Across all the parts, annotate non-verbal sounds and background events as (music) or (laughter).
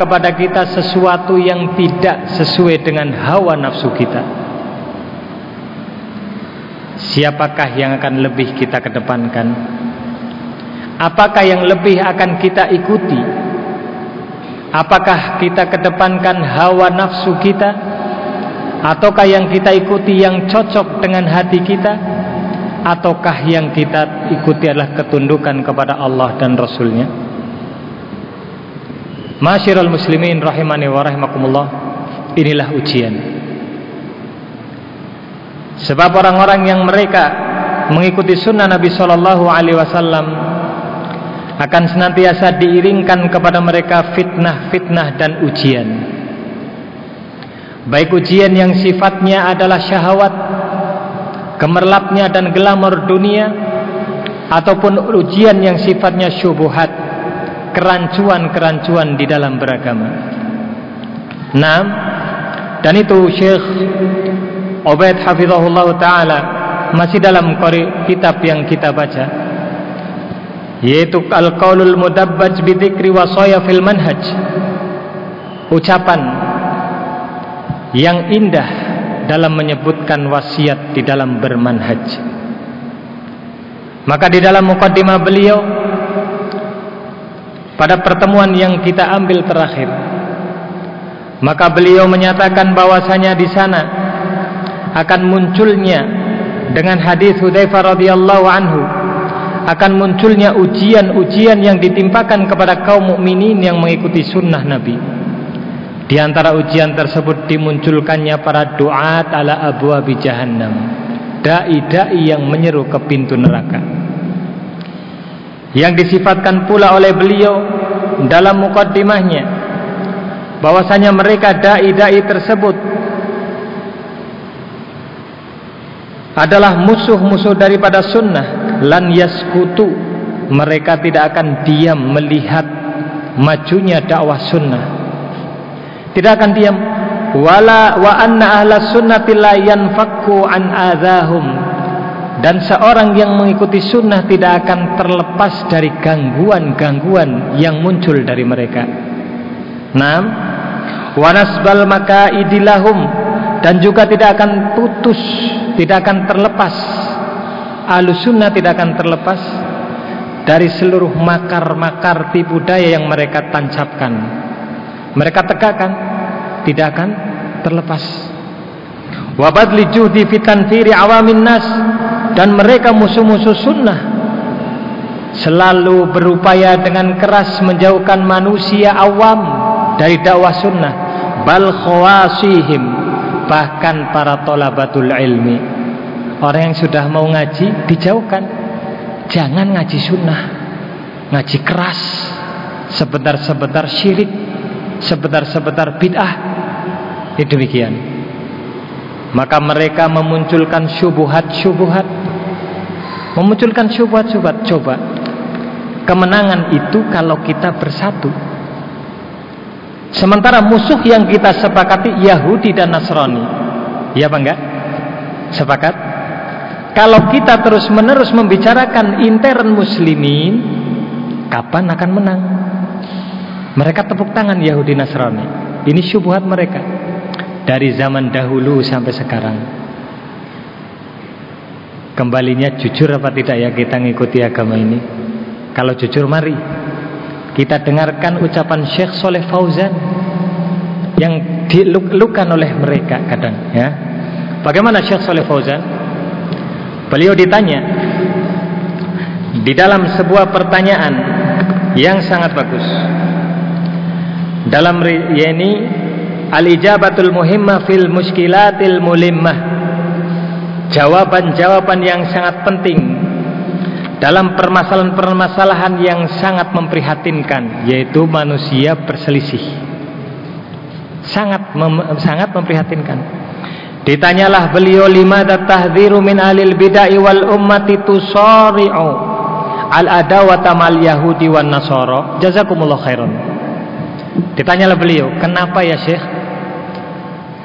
kepada kita sesuatu yang tidak sesuai dengan hawa nafsu kita. Siapakah yang akan lebih kita kedepankan? Apakah yang lebih akan kita ikuti? Apakah kita kedepankan hawa nafsu kita? Ataukah yang kita ikuti yang cocok dengan hati kita? Ataukah yang kita ikuti adalah ketundukan kepada Allah dan Rasulnya? Masyiral muslimin rahimani wa rahimakumullah Inilah ujian. Sebab orang-orang yang mereka Mengikuti sunnah Nabi Sallallahu Alaihi Wasallam Akan senantiasa diiringkan kepada mereka fitnah-fitnah dan ujian. Baik ujian yang sifatnya adalah syahwat Gemerlapnya dan glamor dunia Ataupun ujian yang sifatnya syubuhat kerancuan-kerancuan di dalam beragama. Nah, dan itu Syekh Ubaid Hafizahullah Ta'ala masih dalam kitab yang kita baca yaitu Al-Qaulul Mudabbaj Bidikri Wasaya Fil Manhaj. Ucapan yang indah dalam menyebutkan wasiat di dalam bermanhaj. Maka di dalam mukaddimah beliau pada pertemuan yang kita ambil terakhir maka beliau menyatakan bahwasanya di sana akan munculnya dengan hadis Hudzaifah radhiyallahu anhu akan munculnya ujian-ujian yang ditimpakan kepada kaum mukminin yang mengikuti sunnah Nabi. Di antara ujian tersebut dimunculkannya para duat ala abwabi jahannam. Dai-dai yang menyeru ke pintu neraka yang disifatkan pula oleh beliau dalam mukaddimahnya bahwasanya mereka dai-dai tersebut adalah musuh-musuh daripada sunnah. Lan yaskutu mereka tidak akan diam melihat majunya dakwah sunnah. Tidak akan diam. Wala wa anna ahla sunnati la an adahum dan seorang yang mengikuti sunnah tidak akan terlepas dari gangguan-gangguan yang muncul dari mereka. Nam, wanasbal maka idilahum dan juga tidak akan putus, tidak akan terlepas. Alusunnah tidak akan terlepas dari seluruh makar-makar tipu daya yang mereka tancapkan. Mereka tegakkan, tidak akan terlepas. Wabadli juhdi fitanfiri awamin nas. Dan mereka musuh-musuh sunnah. Selalu berupaya dengan keras menjauhkan manusia awam dari dakwah sunnah. Bal khawasihim bahkan para tolabatul ilmi. Orang yang sudah mau ngaji dijauhkan. Jangan ngaji sunnah. Ngaji keras. Sebentar-sebentar syirik. Sebentar-sebentar bid'ah. Itu demikian maka mereka memunculkan syubuhat-syubuhat memunculkan syubuhat-syubuhat coba kemenangan itu kalau kita bersatu. Sementara musuh yang kita sepakati Yahudi dan Nasrani. Ya apa enggak? Sepakat? Kalau kita terus menerus membicarakan intern muslimin kapan akan menang? Mereka tepuk tangan Yahudi Nasrani. Ini syubuhat mereka dari zaman dahulu sampai sekarang. Kembalinya jujur apa tidak ya kita ngikuti agama ini? Kalau jujur mari kita dengarkan ucapan Syekh Soleh Fauzan yang dilukan oleh mereka kadang ya. Bagaimana Syekh Soleh Fauzan? Beliau ditanya di dalam sebuah pertanyaan yang sangat bagus. Dalam ini Al-ijabatul muhimmah fil muskilatil mulimmah. Jawaban-jawaban yang sangat penting Dalam permasalahan-permasalahan yang sangat memprihatinkan Yaitu manusia berselisih. Sangat mem sangat memprihatinkan. Ditanyalah beliau lima tahdhiru min alil bid'ah wal ummati tusari'u al adawata mal yahudi wan nasara? Jazakumullah khairan. Ditanyalah beliau kenapa ya Syekh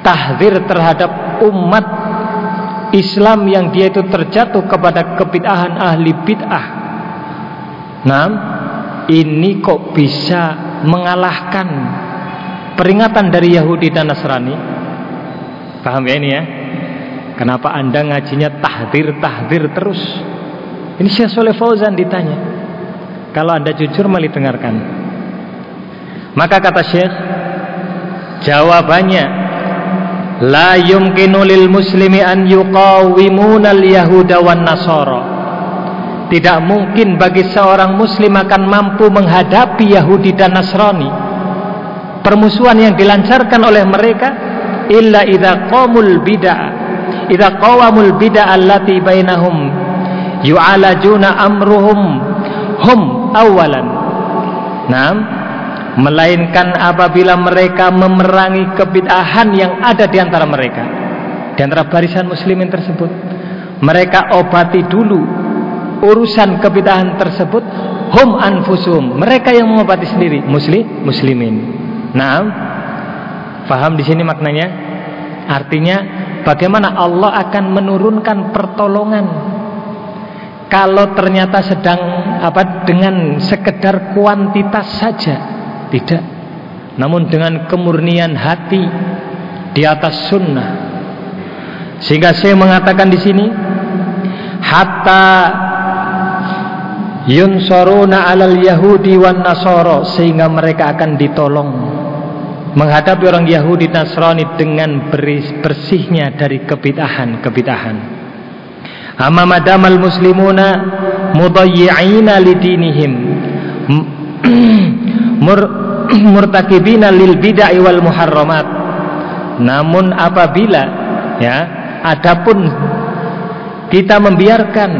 tahzir terhadap umat Islam yang dia itu terjatuh kepada kebid'ahan ahli bid'ah. Nah, ini kok bisa mengalahkan peringatan dari Yahudi dan Nasrani. Paham ya ini ya? Kenapa Anda ngajinya tahdir-tahdir terus? Ini Syekh Soleh Fauzan ditanya. Kalau Anda jujur mali dengarkan. Maka kata Syekh, jawabannya la yumkinu lil muslimi an yuqawimuna al yahuda wan nasara. Tidak mungkin bagi seorang muslim akan mampu menghadapi Yahudi dan Nasrani. Permusuhan yang dilancarkan oleh mereka illa idza qamul bid'ah idza qawamul bid'ah allati bainahum yu'alajuna amruhum hum awalan nah melainkan apabila mereka memerangi kebid'ahan yang ada di antara mereka. Di antara barisan muslimin tersebut. Mereka obati dulu urusan kebid'ahan tersebut. Hum anfusum mereka yang mengobati sendiri. Muslim muslimin. Nah paham di sini maknanya? Artinya bagaimana Allah akan menurunkan pertolongan? Kalau ternyata sedang apa dengan sekedar kuantitas saja tidak. Namun dengan kemurnian hati di atas sunnah. Sehingga saya mengatakan di sini hatta yunsaruna alal yahudi wan nasara sehingga mereka akan ditolong menghadapi orang Yahudi Nasrani dengan bersihnya dari kebitahan-kebitahan. Amma madamal muslimuna mudayyi'ina lidinihim (clears throat) mur (clears throat) murtakibina lil bid'ah wal muharramat. Namun apabila ya adapun kita membiarkan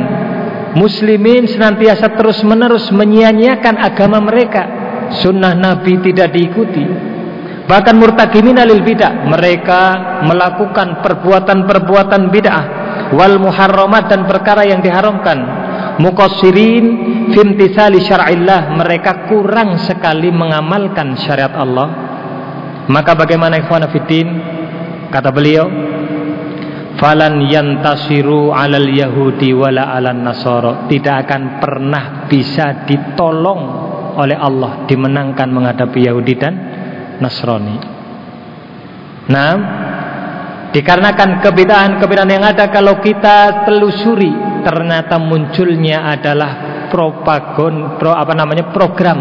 muslimin senantiasa terus-menerus menyia-nyiakan agama mereka, sunnah Nabi tidak diikuti. Bahkan murtakibina lil bid'ah, mereka melakukan perbuatan-perbuatan bid'ah wal muharramat dan perkara yang diharamkan muqassirin fimtisali syar'illah mereka kurang sekali mengamalkan syariat Allah. Maka bagaimana ikhwan fiddin kata beliau falan yantasiru alal yahudi wala alan nasara. Tidak akan pernah bisa ditolong oleh Allah dimenangkan menghadapi Yahudi dan Nasrani. Nah Dikarenakan kebidahan-kebidahan yang ada kalau kita telusuri ternyata munculnya adalah propagon pro apa namanya program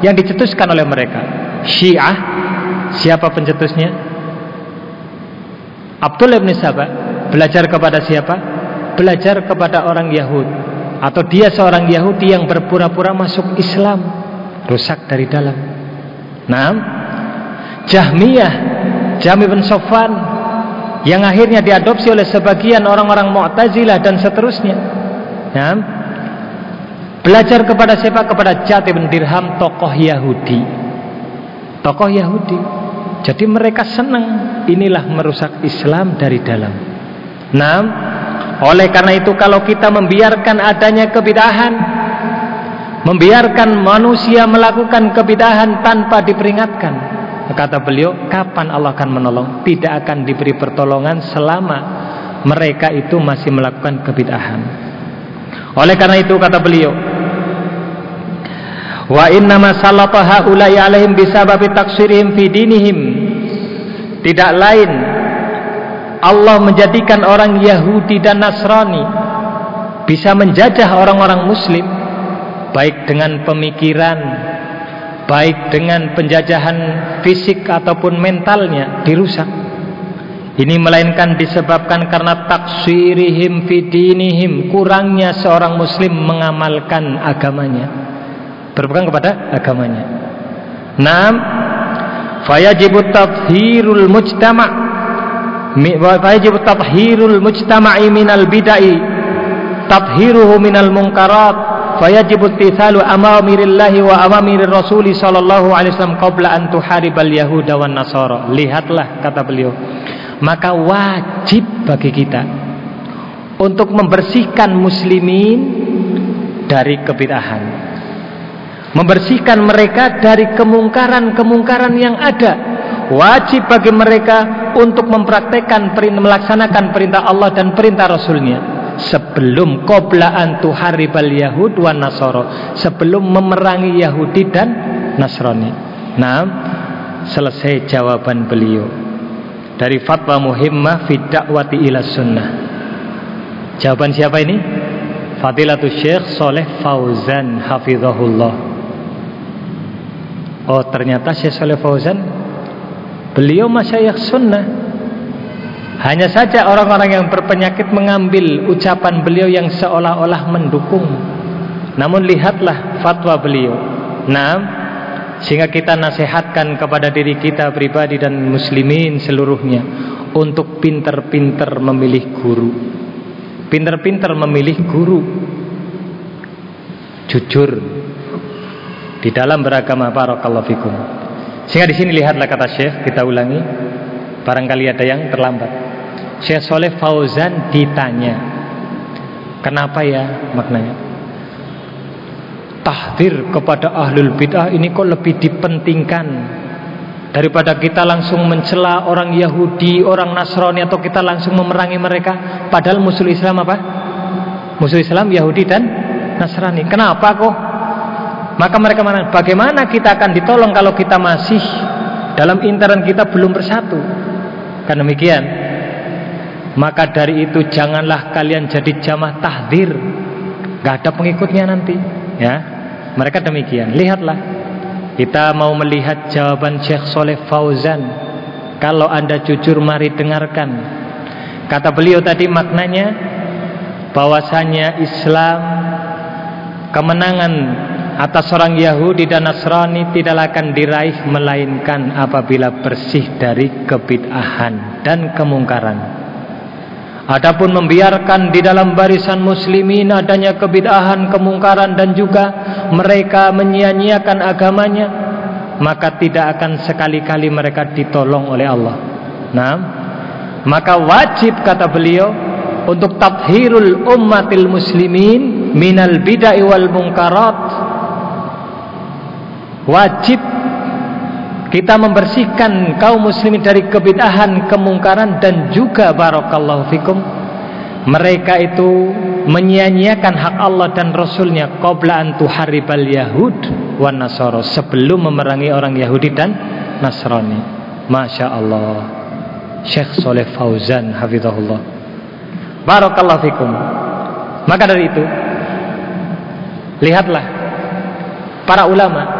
yang dicetuskan oleh mereka. Syiah siapa pencetusnya? Abdullah bin Sabah belajar kepada siapa? Belajar kepada orang Yahudi atau dia seorang Yahudi yang berpura-pura masuk Islam rusak dari dalam. Nah, Jahmiyah, Jami bin Sofan yang akhirnya diadopsi oleh sebagian orang-orang Mu'tazilah dan seterusnya. Ya. Belajar kepada siapa? Kepada Jati bin Dirham, tokoh Yahudi. Tokoh Yahudi. Jadi mereka senang inilah merusak Islam dari dalam. Nah, oleh karena itu kalau kita membiarkan adanya kebidahan, membiarkan manusia melakukan kebidahan tanpa diperingatkan, Kata beliau, kapan Allah akan menolong? Tidak akan diberi pertolongan selama mereka itu masih melakukan kebid'ahan. Oleh karena itu kata beliau, Wa inna ma sallata haula'i alaihim bisababi taksirihim fi dinihim. Tidak lain Allah menjadikan orang Yahudi dan Nasrani bisa menjajah orang-orang muslim baik dengan pemikiran baik dengan penjajahan fisik ataupun mentalnya dirusak. Ini melainkan disebabkan karena taksirihim fidinihim kurangnya seorang muslim mengamalkan agamanya. Berpegang kepada agamanya. Naam fayajibu tathhirul mujtama' fayajibu tathhirul mujtama'i minal bid'ai tathhiruhu minal munkarat an tuharibal yahuda wan nasara. Lihatlah kata beliau maka wajib bagi kita untuk membersihkan muslimin dari kebid'ahan. Membersihkan mereka dari kemungkaran-kemungkaran yang ada. Wajib bagi mereka untuk mempraktekkan melaksanakan perintah Allah dan perintah Rasulnya sebelum qabla an tuharibal yahud wan nasara sebelum memerangi Yahudi dan Nasrani. Nah, selesai jawaban beliau dari fatwa muhimmah fi da'wati ila sunnah. Jawaban siapa ini? Fadilatul Syekh Soleh Fauzan hafizahullah. Oh, ternyata Syekh Soleh Fauzan beliau masyayikh sunnah. Hanya saja orang-orang yang berpenyakit mengambil ucapan beliau yang seolah-olah mendukung. Namun lihatlah fatwa beliau. Nah, sehingga kita nasihatkan kepada diri kita pribadi dan muslimin seluruhnya untuk pinter-pinter memilih guru. Pinter-pinter memilih guru. Jujur di dalam beragama barakallahu fikum. Sehingga di sini lihatlah kata Syekh, kita ulangi. Barangkali ada yang terlambat. Syekh Soleh Fauzan ditanya, "Kenapa ya maknanya?" tahdir kepada ahlul bid'ah ini kok lebih dipentingkan daripada kita langsung mencela orang Yahudi, orang Nasrani atau kita langsung memerangi mereka padahal musuh Islam apa? Musuh Islam Yahudi dan Nasrani. Kenapa kok? Maka mereka mana? Bagaimana kita akan ditolong kalau kita masih dalam intern kita belum bersatu? Kan demikian. Maka dari itu janganlah kalian jadi jamah tahdir. Gak ada pengikutnya nanti, ya. Mereka demikian. Lihatlah. Kita mau melihat jawaban Syekh Soleh Fauzan. Kalau anda jujur mari dengarkan. Kata beliau tadi maknanya bahwasanya Islam kemenangan atas orang Yahudi dan Nasrani tidak akan diraih melainkan apabila bersih dari kebid'ahan dan kemungkaran. Adapun membiarkan di dalam barisan muslimin adanya kebid'ahan, kemungkaran dan juga mereka menyia-nyiakan agamanya, maka tidak akan sekali-kali mereka ditolong oleh Allah. Nah, maka wajib kata beliau untuk tathhirul ummatil muslimin minal bid'ah wal munkarat. Wajib kita membersihkan kaum muslimin dari kebid'ahan, kemungkaran dan juga barakallahu fikum mereka itu menyia-nyiakan hak Allah dan Rasulnya qabla an tuharibal yahud wan nasara sebelum memerangi orang Yahudi dan Nasrani. Masya Allah. Syekh Soleh Fauzan hafizahullah. Barakallahu fikum. Maka dari itu lihatlah para ulama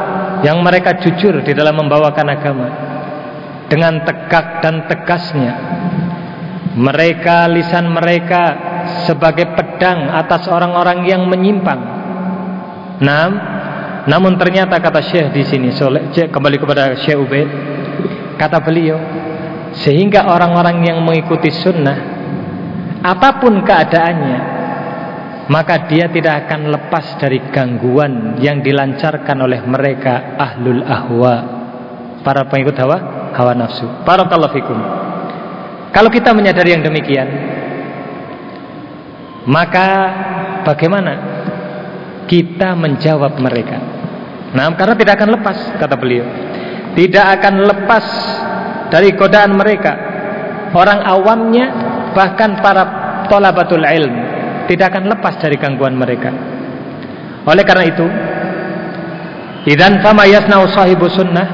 yang mereka jujur di dalam membawakan agama. Dengan tegak dan tegasnya. Mereka lisan mereka sebagai pedang atas orang-orang yang menyimpang. Nam, namun ternyata kata Syekh di sini, kembali kepada Syekh Ubaid, kata beliau, sehingga orang-orang yang mengikuti sunnah, apa pun keadaannya, maka dia tidak akan lepas dari gangguan yang dilancarkan oleh mereka ahlul ahwa. Para pengikut hawa hawa nafsu. Barakallahu fikum. Kalau kita menyadari yang demikian maka bagaimana kita menjawab mereka? Nah karena tidak akan lepas kata beliau. Tidak akan lepas dari godaan mereka. Orang awamnya bahkan para tolabatul ilm tidak akan lepas dari gangguan mereka. Oleh karena itu, idan fama yasnau sahibu sunnah.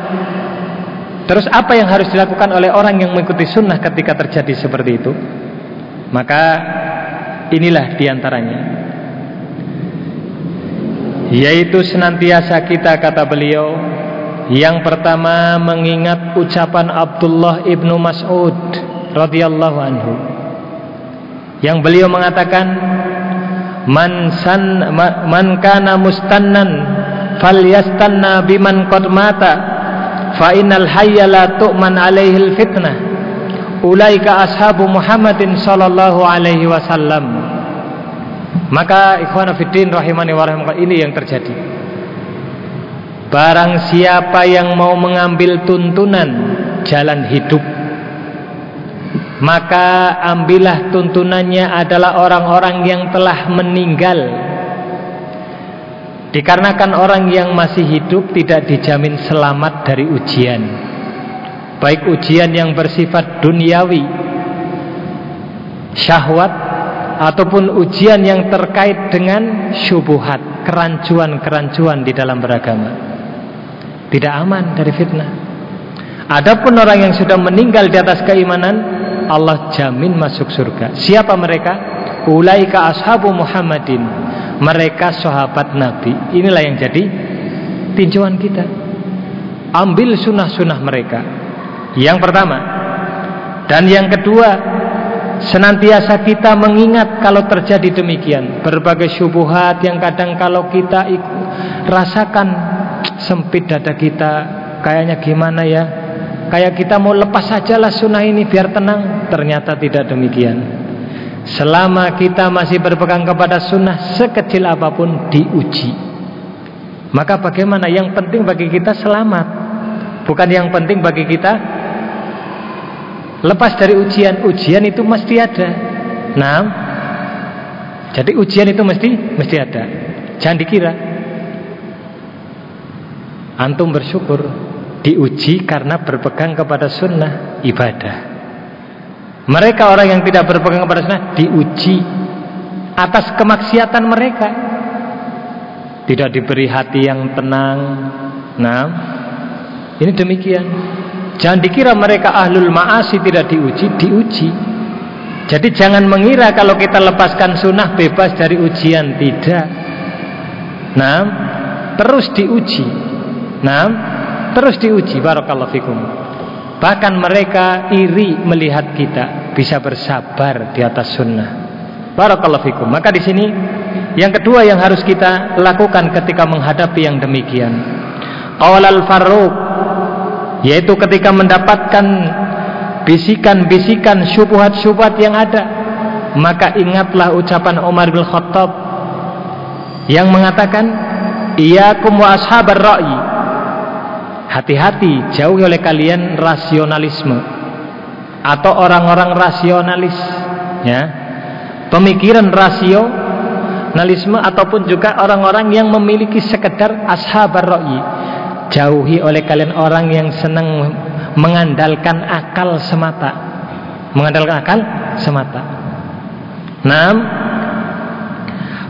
Terus apa yang harus dilakukan oleh orang yang mengikuti sunnah ketika terjadi seperti itu? Maka inilah di antaranya. Yaitu senantiasa kita kata beliau Yang pertama mengingat ucapan Abdullah ibnu Mas'ud radhiyallahu anhu yang beliau mengatakan man san man kana mustannan falyastanna biman qad mata fa innal hayya la tu'man alaihi al fitnah ulaika ashabu Muhammadin sallallahu alaihi wasallam. Maka ikhwan fillah rahimani wa ini yang terjadi. Barang siapa yang mau mengambil tuntunan jalan hidup maka ambillah tuntunannya adalah orang-orang yang telah meninggal. Dikarenakan orang yang masih hidup tidak dijamin selamat dari ujian. Baik ujian yang bersifat duniawi syahwat ataupun ujian yang terkait dengan syubuhat kerancuan-kerancuan di dalam beragama. Tidak aman dari fitnah. Adapun orang yang sudah meninggal di atas keimanan, Allah jamin masuk surga. Siapa mereka? Ulaika ashabu Muhammadin. Mereka sahabat Nabi. Inilah yang jadi tinjauan kita. Ambil sunnah-sunnah mereka. Yang pertama. Dan yang kedua, senantiasa kita mengingat kalau terjadi demikian. Berbagai syubuhat yang kadang kalau kita rasakan sempit dada kita, kayaknya gimana ya? Kayak kita mau lepas sajalah sunnah ini biar tenang. Ternyata tidak demikian. Selama kita masih berpegang kepada sunnah sekecil apa pun diuji. Maka bagaimana? Yang penting bagi kita selamat. Bukan yang penting bagi kita lepas dari ujian. Ujian itu mesti ada. Nah, jadi ujian itu mesti mesti ada. Jangan dikira. Antum bersyukur diuji karena berpegang kepada sunnah ibadah. Mereka orang yang tidak berpegang kepada sunnah diuji atas kemaksiatan mereka tidak diberi hati yang tenang. Nah, ini demikian. Jangan dikira mereka ahlul ma'asi tidak diuji, diuji. Jadi jangan mengira kalau kita lepaskan sunnah bebas dari ujian, tidak. Nah, terus diuji. Nah, terus diuji. Barakallahu fikum. Bahkan mereka iri melihat kita bisa bersabar di atas sunnah. Barakallahu fikum. Maka di sini yang kedua yang harus kita lakukan ketika menghadapi yang demikian. Qawal al-Faruq yaitu ketika mendapatkan bisikan-bisikan syubhat-syubhat yang ada, maka ingatlah ucapan Umar bin Khattab yang mengatakan, "Iyyakum wa ashabar ra'yi." Hati-hati jauhi oleh kalian rasionalisme. Atau orang-orang rasionalis ya. Pemikiran rasio nasionalisme ataupun juga orang-orang yang memiliki sekedar ashabar ro'i jauhi oleh kalian orang yang senang mengandalkan akal semata. Mengandalkan akal semata. Naam.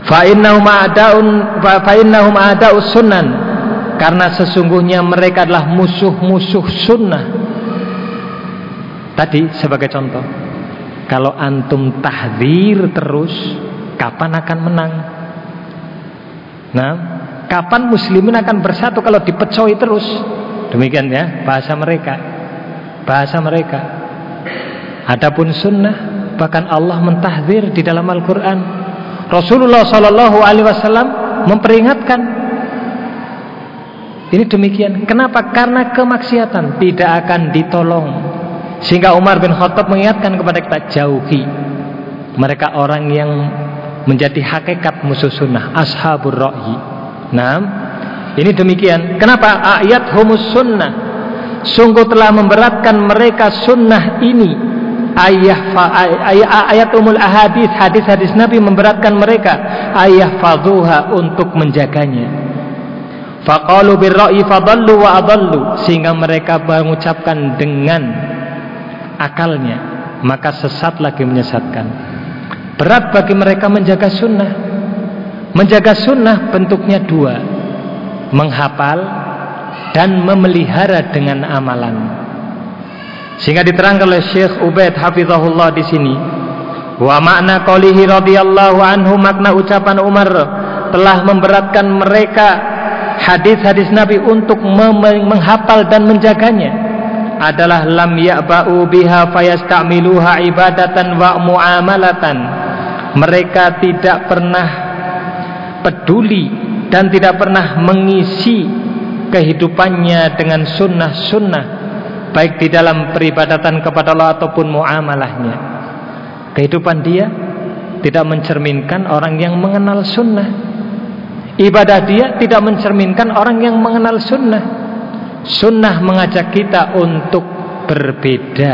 Fa innahum a'daun karena sesungguhnya mereka adalah musuh-musuh sunnah tadi sebagai contoh kalau antum tahdir terus kapan akan menang? Nah, kapan muslimin akan bersatu kalau dipecoi terus? Demikian ya bahasa mereka. Bahasa mereka. Adapun sunnah bahkan Allah mentahdir di dalam Al-Qur'an. Rasulullah alaihi wasallam memperingatkan ini demikian. Kenapa? Karena kemaksiatan tidak akan ditolong. Sehingga Umar bin Khattab mengingatkan kepada kita jauhi mereka orang yang menjadi hakikat musuh sunnah ashabur ra'yi. Nah ini demikian. Kenapa? Ayat humus sunnah. Sungguh telah memberatkan mereka sunnah ini. Ayat, ayat umul ahadis hadis-hadis Nabi memberatkan mereka. Ayah fadhuha untuk menjaganya faqalu birra'i fadallu wa adallu sehingga mereka mengucapkan dengan akalnya maka sesat lagi menyesatkan Berat bagi mereka menjaga sunnah. Menjaga sunnah bentuknya dua. Menghafal dan memelihara dengan amalan. Sehingga diterangkan oleh Syekh Ubaid hafizahullah di sini. Wa makna radhiyallahu anhu makna ucapan Umar telah memberatkan mereka hadis-hadis Nabi untuk menghafal dan menjaganya. Adalah lam ya'ba'u biha fayastamiluha ibadatan wa muamalatan. Mereka tidak pernah peduli dan tidak pernah mengisi kehidupannya dengan sunnah-sunnah baik di dalam peribadatan kepada Allah ataupun muamalahnya. Kehidupan dia tidak mencerminkan orang yang mengenal sunnah ibadah dia tidak mencerminkan orang yang mengenal sunnah. Sunnah mengajak kita untuk berbeda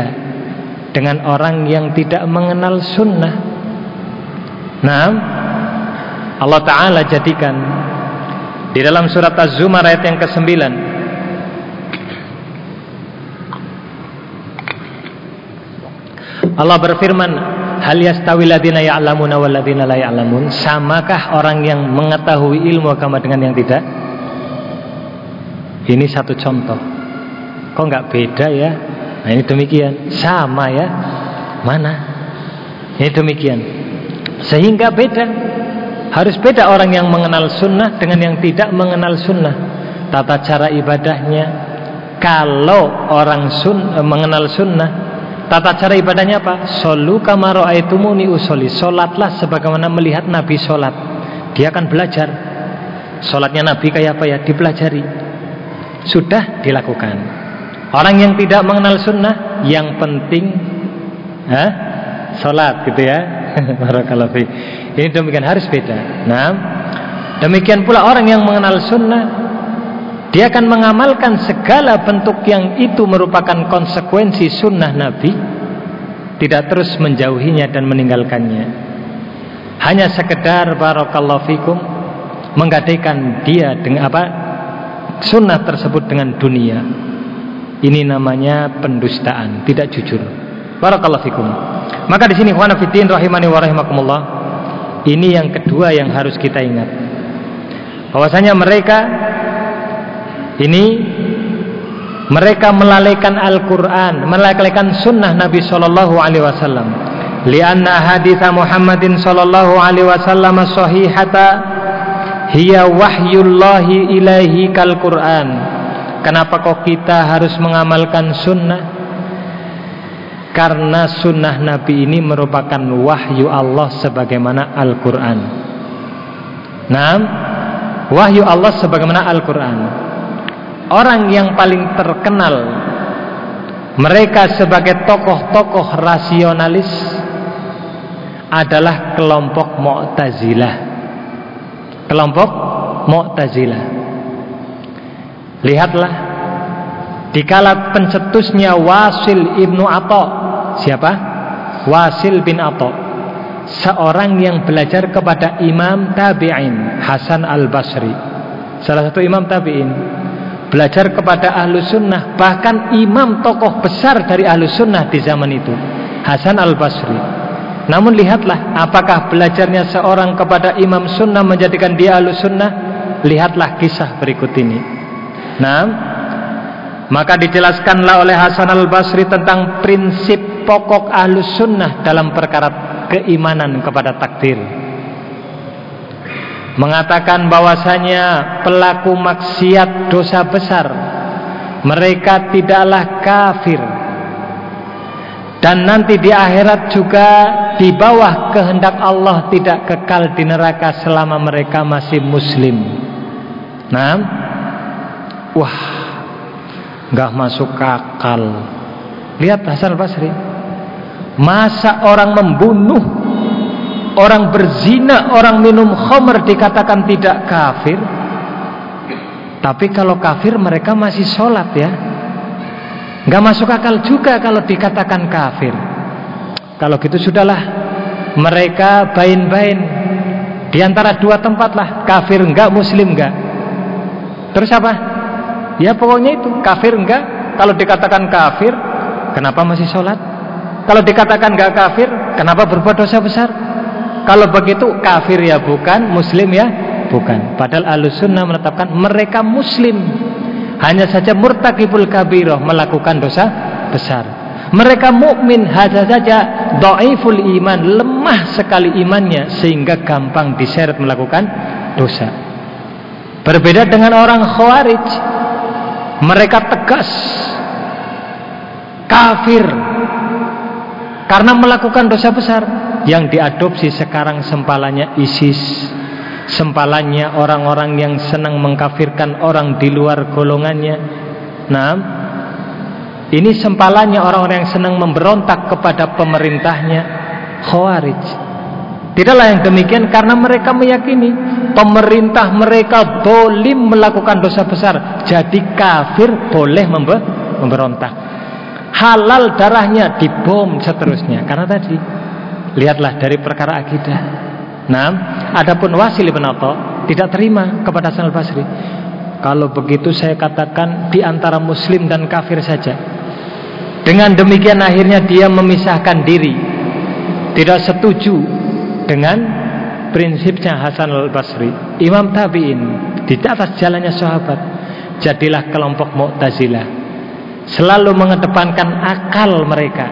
dengan orang yang tidak mengenal sunnah. Nah, Allah Ta'ala jadikan di dalam surat Az-Zumar ayat yang ke-9 Allah berfirman hal yastawi ladina ya'lamuna wal ladina la ya'lamun. Samakah orang yang mengetahui ilmu agama dengan yang tidak? Ini satu contoh. Kok nggak beda ya? Nah ini demikian. Sama ya. Mana? Ini demikian. Sehingga beda. Harus beda orang yang mengenal sunnah dengan yang tidak mengenal sunnah. Tata cara ibadahnya. Kalau orang sun, eh, mengenal sunnah tata cara ibadahnya apa? Solu kamaro aitumuni usoli solatlah sebagaimana melihat nabi solat dia akan belajar. Solatnya nabi kayak apa ya? Dipelajari. Sudah dilakukan. Orang yang tidak mengenal sunnah yang penting Hah? Sholat gitu ya. (laughs) Barakallahu Ini demikian harus beda. Nah Demikian pula orang yang mengenal sunnah Dia akan mengamalkan segala bentuk yang itu merupakan konsekuensi sunnah Nabi Tidak terus menjauhinya dan meninggalkannya Hanya sekedar Barakallahu fikum Menggadaikan dia dengan apa Sunnah tersebut dengan dunia Ini namanya pendustaan Tidak jujur Barakallahu fikum. Maka di sini ikhwan fillah rahimani wa rahimakumullah. Ini yang kedua yang harus kita ingat. Bahwasanya mereka ini mereka melalaikan Al-Qur'an, melalaikan sunnah Nabi sallallahu alaihi wasallam. Lianna hadits Muhammadin sallallahu alaihi wasallam sahihata hiya wahyullahi ilaihi kal Qur'an. Kenapa kok kita harus mengamalkan sunnah? karena sunnah Nabi ini merupakan wahyu Allah sebagaimana Al-Quran. Nah, wahyu Allah sebagaimana Al-Quran. Orang yang paling terkenal mereka sebagai tokoh-tokoh rasionalis adalah kelompok Mu'tazilah. Kelompok Mu'tazilah. Lihatlah dikala pencetusnya Wasil ibnu Atta Siapa? Wasil bin Atta. Seorang yang belajar kepada Imam Tabi'in Hasan Al-Basri. Salah satu Imam Tabi'in. Belajar kepada Ahlu Sunnah. Bahkan imam tokoh besar dari Ahlu Sunnah di zaman itu. Hasan Al-Basri. Namun lihatlah apakah belajarnya seorang kepada Imam Sunnah menjadikan dia Ahlu Sunnah. Lihatlah kisah berikut ini. Nah, maka dijelaskanlah oleh Hasan al-Basri tentang prinsip pokok ahlus sunnah dalam perkara keimanan kepada takdir. Mengatakan bahwasanya pelaku maksiat dosa besar mereka tidaklah kafir dan nanti di akhirat juga di bawah kehendak Allah tidak kekal di neraka selama mereka masih muslim. Nah, wah nggak masuk akal. Lihat Hasan Basri. Masa orang membunuh, orang berzina, orang minum khamr dikatakan tidak kafir? Tapi kalau kafir mereka masih sholat ya. Nggak masuk akal juga kalau dikatakan kafir. Kalau gitu sudahlah. Mereka bain-bain di antara dua tempat lah, kafir enggak, muslim enggak. Terus apa? Ya pokoknya itu kafir enggak? Kalau dikatakan kafir, kenapa masih sholat? Kalau dikatakan enggak kafir, kenapa berbuat dosa besar? Kalau begitu kafir ya bukan, muslim ya bukan. Padahal alusunnah menetapkan mereka muslim. Hanya saja murtakibul kabiroh melakukan dosa besar. Mereka mukmin hanya saja dhaiful iman, lemah sekali imannya sehingga gampang diseret melakukan dosa. Berbeda dengan orang khawarij mereka tegas kafir karena melakukan dosa besar yang diadopsi sekarang sempalanya ISIS sempalanya orang-orang yang senang mengkafirkan orang di luar golongannya nah ini sempalanya orang-orang yang senang memberontak kepada pemerintahnya khawarij Tidaklah yang demikian karena mereka meyakini pemerintah mereka boleh melakukan dosa besar. Jadi kafir boleh membe memberontak. Halal darahnya dibom seterusnya. Karena tadi lihatlah dari perkara akidah. Nah, adapun Wasil bin Atha tidak terima kepada Hasan Basri. Kalau begitu saya katakan di antara muslim dan kafir saja. Dengan demikian akhirnya dia memisahkan diri. Tidak setuju dengan prinsipnya Hasan al-Basri Imam Tabi'in di atas jalannya sahabat jadilah kelompok Mu'tazilah selalu mengedepankan akal mereka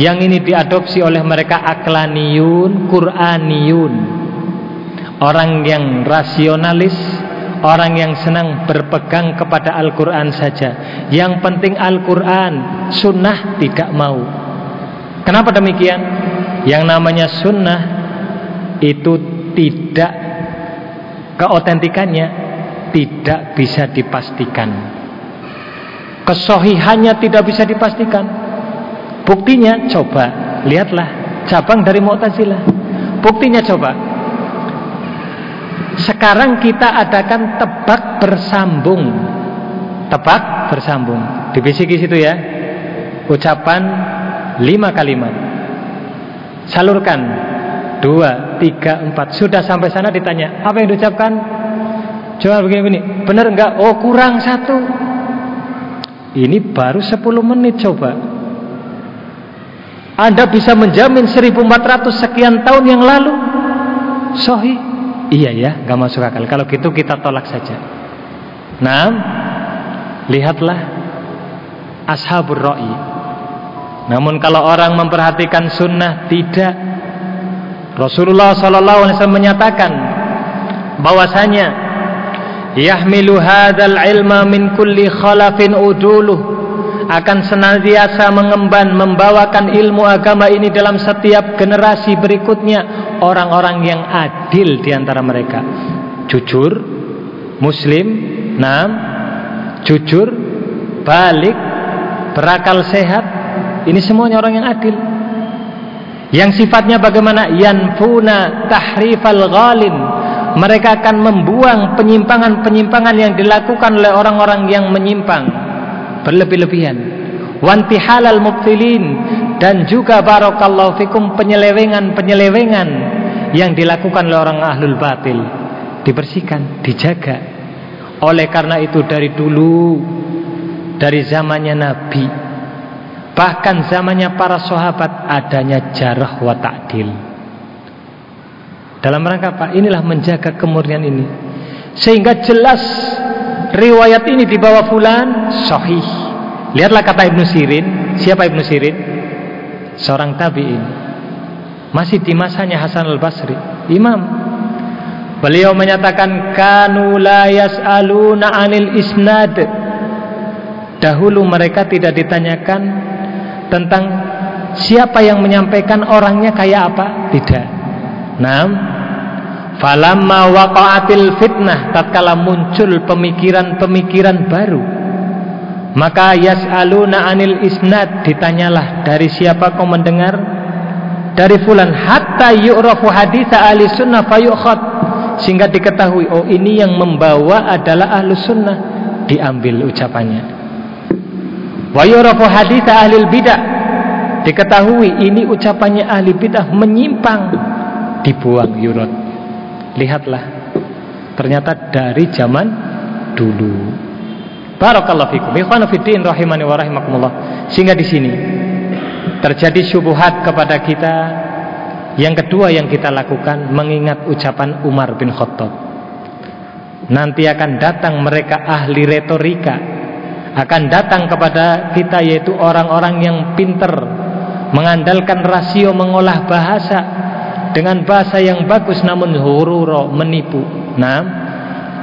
yang ini diadopsi oleh mereka aklaniyun, Quraniyun. Orang yang rasionalis orang yang senang berpegang kepada Al-Quran saja. Yang penting Al-Quran sunnah tidak mau. Kenapa demikian? Yang namanya sunnah itu tidak keotentikannya tidak bisa dipastikan. Kesohihannya tidak bisa dipastikan buktinya coba lihatlah cabang dari Mu'tazilah. Buktinya coba. Sekarang kita adakan tebak bersambung. Tebak bersambung. Dibisiki situ ya. Ucapan lima kalimat. Salurkan. Dua tiga empat. Sudah sampai sana ditanya apa yang diucapkan? Coba begini-begini, benar enggak? Oh kurang satu. Ini baru 10 menit coba. Anda bisa menjamin 1400 sekian tahun yang lalu. Sohi Iya ya, nggak masuk akal. Kalau gitu kita tolak saja. Nah, lihatlah Ashabur Ra'i. Namun kalau orang memperhatikan sunnah Tidak. Rasulullah SAW menyatakan bahwasanya yahmilu hadzal ilma min kulli khalafin uduluh akan senantiasa mengemban membawakan ilmu agama ini dalam setiap generasi berikutnya. Orang-orang yang adil di antara mereka. Jujur muslim nam jujur balik berakal sehat. Ini semuanya orang yang adil. Yang sifatnya bagaimana? Yanfuna tahrifal ghalin. Mereka akan membuang penyimpangan-penyimpangan yang dilakukan oleh orang-orang yang menyimpang berlebih-lebihan. Wanti halal mubtilin. Dan juga barakallahu fikum penyelewengan-penyelewengan yang dilakukan oleh orang ahlul batil. Dibersihkan, dijaga. Oleh karena itu dari dulu dari zamannya Nabi bahkan zamannya para sahabat adanya jarah wa ta'dil. Dalam rangka apa? Inilah menjaga kemurnian ini. Sehingga jelas riwayat ini dibawa fulan sahih. Lihatlah kata Ibnu Sirin. Siapa Ibnu Sirin? Seorang tabi'in. Masih di masanya Hasan Al-Basri. Imam. Beliau menyatakan kanu la yas'aluna 'anil isnad. Dahulu mereka tidak ditanyakan tentang siapa yang menyampaikan orangnya kayak apa? Tidak. Nah, falamma waqa'atil fitnah tatkala muncul pemikiran-pemikiran baru maka yas'aluna anil isnad ditanyalah dari siapa kau mendengar? Dari fulan hatta yu'rafu haditha ahli sunnah fayukhad sehingga diketahui oh ini yang membawa adalah ahli sunnah diambil ucapannya. Wa yu'rafu haditha ahli bidah diketahui ini ucapannya ahli bidah menyimpang dibuang yurot lihatlah. Ternyata dari zaman dulu. Barakallahu fikum. Ikhwan fiddin rahimani wa rahimakumullah. Sehingga di sini terjadi syubhat kepada kita. Yang kedua yang kita lakukan mengingat ucapan Umar bin Khattab. Nanti akan datang mereka ahli retorika. Akan datang kepada kita yaitu orang-orang yang pinter. Mengandalkan rasio mengolah bahasa dengan bahasa yang bagus namun hururo menipu. Nah,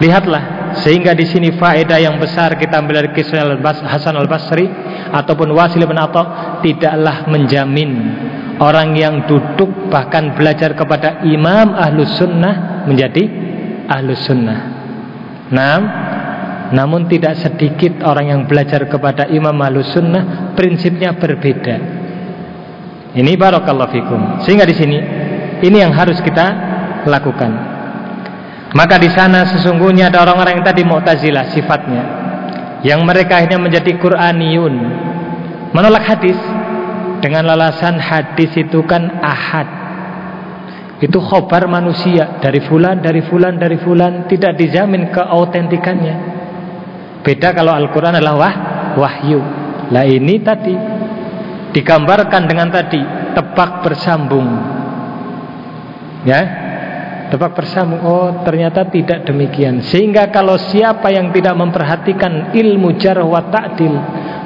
lihatlah sehingga di sini faedah yang besar kita ambil dari kisah Hasan Al Basri ataupun Wasil bin Atha tidaklah menjamin orang yang duduk bahkan belajar kepada imam ahlus sunnah menjadi ahlus sunnah. Nah, namun tidak sedikit orang yang belajar kepada imam ahlus sunnah prinsipnya berbeda. Ini barakallahu fikum. Sehingga di sini ini yang harus kita lakukan. Maka di sana sesungguhnya ada orang-orang yang tadi Mu'tazilah sifatnya yang mereka akhirnya menjadi Qur'aniyun. Menolak hadis dengan alasan hadis itu kan ahad. Itu khobar manusia dari fulan, dari fulan, dari fulan tidak dijamin keautentikannya. Beda kalau Al-Qur'an adalah wah, wahyu. Lah ini tadi digambarkan dengan tadi tebak bersambung Ya, tebak bersambung. Oh, ternyata tidak demikian. Sehingga kalau siapa yang tidak memperhatikan ilmu jarh wa ta'dil,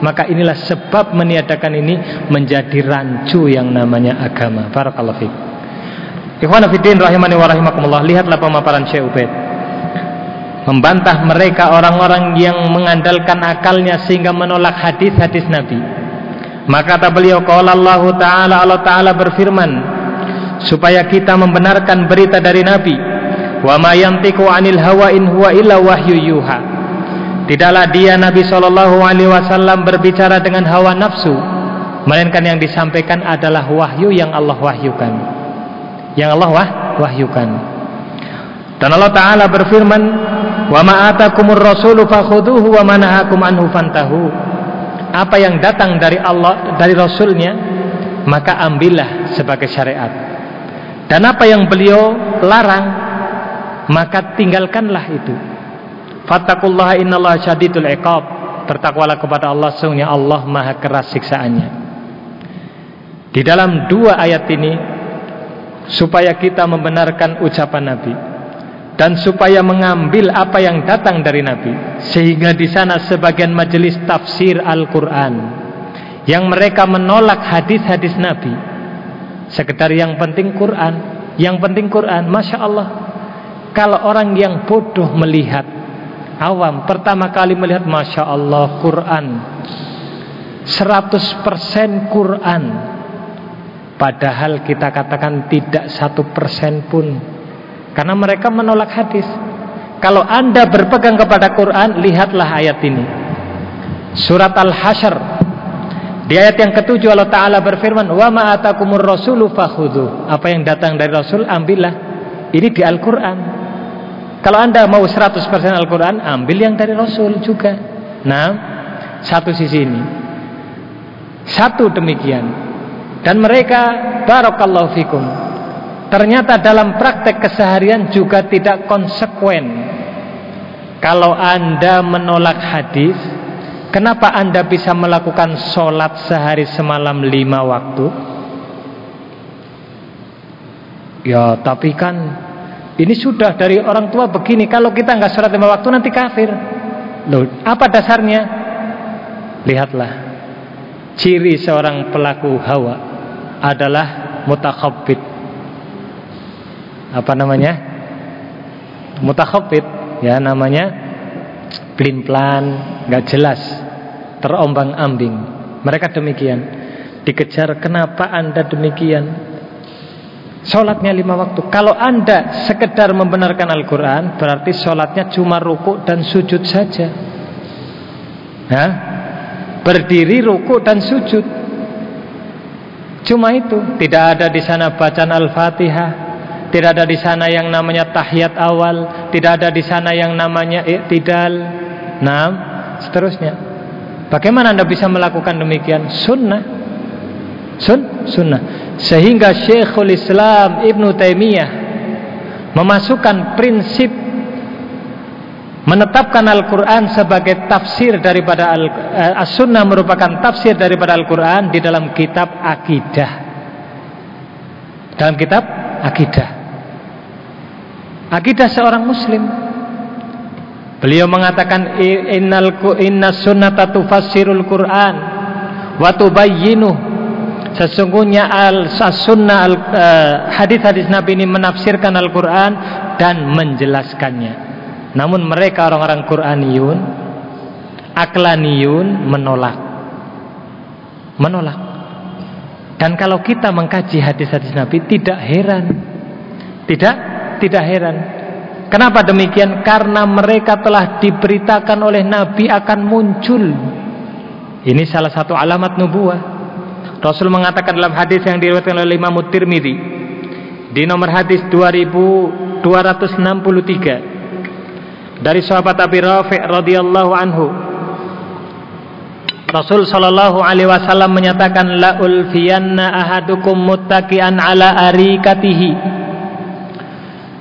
maka inilah sebab meniadakan ini menjadi rancu yang namanya agama. Barakallahu fiik. Ikhwan fillah rahimani wa rahimakumullah, lihatlah pemaparan Syekh Ubaid. Membantah mereka orang-orang yang mengandalkan akalnya sehingga menolak hadis-hadis Nabi. Maka kata beliau qala Allah taala Allah taala berfirman supaya kita membenarkan berita dari Nabi. Wa ma yantiqu 'anil hawa in huwa illa wahyu yuha. Tidaklah dia Nabi Shallallahu alaihi wasallam berbicara dengan hawa nafsu, melainkan yang disampaikan adalah wahyu yang Allah wahyukan. Yang Allah wah, wahyukan. Dan Allah taala berfirman, "Wa ma atakumur rasulu fakhuduhu wa ma nahakum anhu fantahu." Apa yang datang dari Allah dari Rasulnya maka ambillah sebagai syariat. Dan apa yang beliau larang maka tinggalkanlah itu. Fattakullaha innallaha syadidul iqab. Bertakwalah kepada Allah sungguhnya Allah maha keras siksaannya. Di dalam dua ayat ini supaya kita membenarkan ucapan Nabi dan supaya mengambil apa yang datang dari Nabi sehingga di sana sebagian majelis tafsir Al-Qur'an yang mereka menolak hadis-hadis Nabi sekedar yang penting Quran. Yang penting Quran Masya Allah. Kalau orang yang bodoh melihat awam pertama kali melihat Masya Allah Quran. 100% Quran. Padahal kita katakan tidak satu persen pun. Karena mereka menolak hadis. Kalau anda berpegang kepada Quran lihatlah ayat ini. Surat Al-Hasyr di ayat yang ketujuh Allah Ta'ala berfirman wa ma'atakumur rasulu apa yang datang dari Rasul ambillah ini di Al-Quran kalau anda mau 100% Al-Quran, ambil yang dari Rasul juga. Nah, satu sisi ini. Satu demikian. Dan mereka, Barakallahu fikum. Ternyata dalam praktek keseharian juga tidak konsekuen. Kalau anda menolak hadis, kenapa anda bisa melakukan sholat sehari semalam lima waktu? Ya, tapi kan ini sudah dari orang tua begini. Kalau kita nggak sholat lima waktu nanti kafir. Loh, apa dasarnya? Lihatlah. Ciri seorang pelaku hawa adalah mutakhabbit. Apa namanya? Mutakhabbit. Ya namanya pelin-pelan, nggak jelas, terombang-ambing. Mereka demikian. Dikejar kenapa Anda demikian? Sholatnya lima waktu. Kalau anda sekedar membenarkan Al-Quran Berarti sholatnya cuma ruku dan sujud saja. Hah? Berdiri ruku dan sujud. Cuma itu. Tidak ada di sana bacaan Al-Fatihah. Tidak ada di sana yang namanya tahiyat awal. Tidak ada di sana yang namanya iktidal. Nah Seterusnya Bagaimana anda bisa melakukan demikian? Sunnah. Sun Sunnah. Sehingga Syekhul Islam Ibnu Taimiyah memasukkan prinsip menetapkan Al-Quran sebagai tafsir daripada eh, As-Sunnah merupakan tafsir daripada Al-Quran di dalam kitab Akidah. Dalam kitab Akidah. Akidah seorang Muslim beliau mengatakan innal inna sunnata tufassirul Quran wa tubayyinuh Sesungguhnya al-sunnah al, uh, hadis-hadis Nabi ini menafsirkan Al-Qur'an dan menjelaskannya. Namun mereka orang-orang Qur'aniyun, aklaniyun menolak. Menolak. Dan kalau kita mengkaji hadis-hadis Nabi tidak heran. Tidak tidak heran. Kenapa demikian? Karena mereka telah diberitakan oleh Nabi akan muncul. Ini salah satu alamat nubuah. Rasul mengatakan dalam hadis yang diriwayatkan oleh Imam Tirmidzi di nomor hadis 2263 dari sahabat Abi Rafi' radhiyallahu anhu Rasul sallallahu alaihi wasallam menyatakan la ulfiyanna ahadukum muttaqian ala arikatihi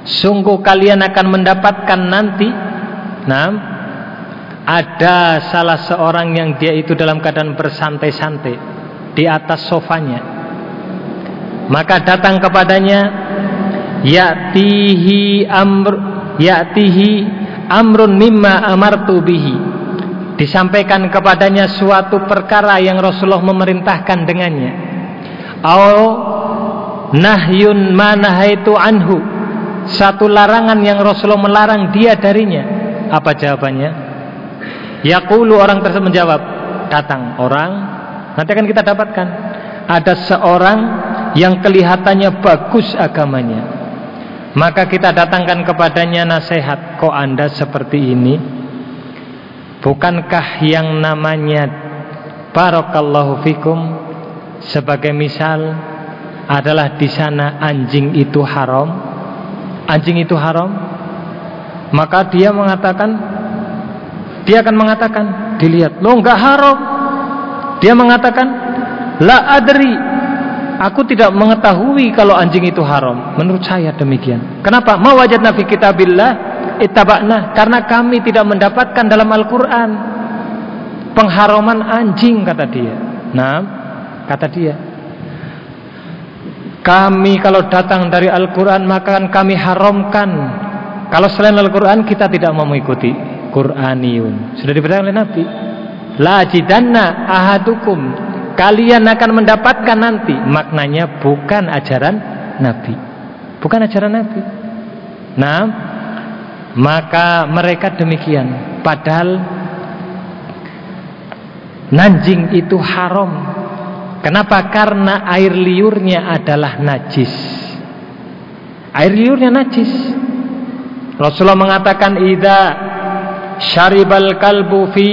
Sungguh kalian akan mendapatkan nanti nah ada salah seorang yang dia itu dalam keadaan bersantai-santai di atas sofanya. Maka datang kepadanya ya'tihi amr ya'tihi amrun mimma amartu bihi. Disampaikan kepadanya suatu perkara yang Rasulullah memerintahkan dengannya. Au nahyun manahaitu anhu satu larangan yang Rasulullah melarang dia darinya. Apa jawabannya? Yaqulu orang tersebut menjawab datang orang nanti akan kita dapatkan. Ada seorang yang kelihatannya bagus agamanya. Maka kita datangkan kepadanya nasihat kok anda seperti ini? Bukankah yang namanya Barakallahu fikum sebagai misal adalah di sana anjing itu haram? Anjing itu haram? Maka dia mengatakan dia akan mengatakan dilihat, "Lo enggak haram." Dia mengatakan, "La adri." Aku tidak mengetahui kalau anjing itu haram. Menurut saya demikian. Kenapa? Ma wajadna fi kitabillah ittaba'na karena kami tidak mendapatkan dalam Al-Qur'an pengharaman anjing kata dia. Nah, kata dia. Kami kalau datang dari Al-Qur'an maka kami haramkan. Kalau selain Al-Qur'an kita tidak mau mengikuti Qur'aniyun. Sudah diberitakan oleh Nabi. La jidanna ahadukum kalian akan mendapatkan nanti maknanya bukan ajaran Nabi. Bukan ajaran Nabi. Nah, maka mereka demikian padahal nanjing itu haram kenapa karena air liurnya adalah najis air liurnya najis Rasulullah mengatakan idza syaribal kalbu fi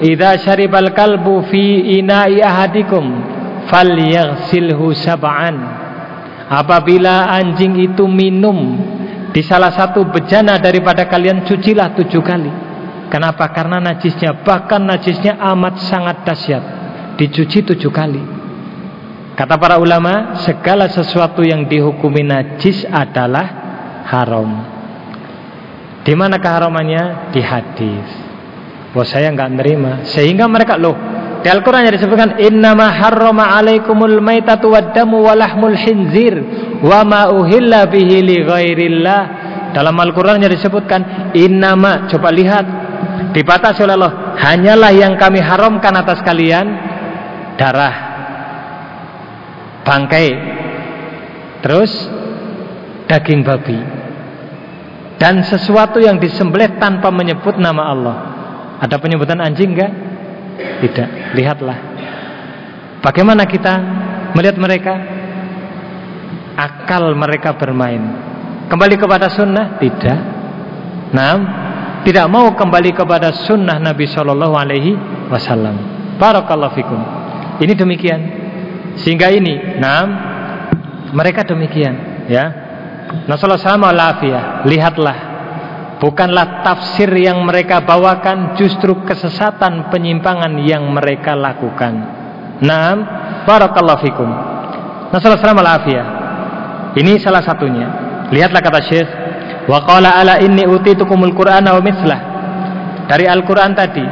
idza syaribal kalbu fi ina'i ahadikum falyaghsilhu sab'an apabila anjing itu minum di salah satu bejana daripada kalian cucilah tujuh kali. Kenapa? Karena najisnya, bahkan najisnya amat sangat dahsyat. Dicuci tujuh kali. Kata para ulama, segala sesuatu yang dihukumi najis adalah haram. Di mana keharamannya? Di hadis. Wah saya nggak nerima. Sehingga mereka loh di Al-Quran yang disebutkan Innama harrama alaikumul maitatu waddamu walahmul hinzir Wa ma uhilla bihi li ghairillah Dalam Al-Quran yang disebutkan Innama Coba lihat Dibatasi oleh Allah Hanyalah yang kami haramkan atas kalian Darah Bangkai Terus Daging babi Dan sesuatu yang disembelih tanpa menyebut nama Allah Ada penyebutan anjing enggak? Tidak. Lihatlah. Bagaimana kita melihat mereka? Akal mereka bermain. Kembali kepada sunnah? Tidak. Nah, tidak mau kembali kepada sunnah Nabi Shallallahu Alaihi Wasallam. Barakallahu fikum. Ini demikian. Sehingga ini, nah, mereka demikian, ya. Nasallallahu alaihi Lihatlah Bukanlah tafsir yang mereka bawakan justru kesesatan penyimpangan yang mereka lakukan. Naam, barakallahu fikum. Nasallahu alaihi Ini salah satunya. Lihatlah kata Syekh, wa qala ala inni utitukumul qur'ana wa mithlah. Dari Al-Qur'an tadi